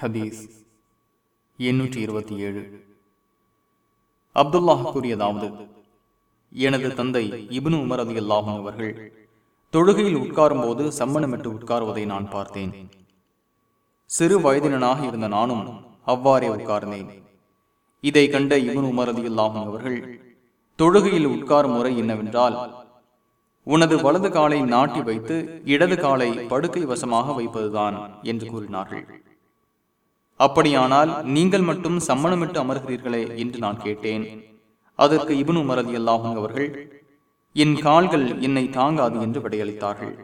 ஹதீஸ் எண்ணூற்றி இருபத்தி ஏழு. அப்துல்லாஹ் கூறியதாவது எனது தந்தை இபுனு உமர் அதி அல்லாஹும் அவர்கள் தொழுகையில் உட்காரும் போது சம்மணமிட்டு உட்காருவதை நான் பார்த்தேன். சிறு வயதினனாக இருந்த நானும் அவ்வாறே உட்கார்ந்தேன். இதை கண்ட இபுன் உமர் அதி அல்லாஹும் அவர்கள் தொழுகையில் உட்காரும் முறை என்னவென்றால் உனது வலது காலை நாட்டி வைத்து இடது காலை படுக்கை வசமாக வைப்பதுதான் என்று கூறினார்கள். அப்படியானால் நீங்கள் மட்டும் சம்மணமிட்டு அமர்கிறீர்களே என்று நான் கேட்டேன். அதற்கு இபனு மரதி அல்லாஹும் அவர்கள் என் கால்கள் என்னை தாங்காது என்று விடையளித்தார்கள்.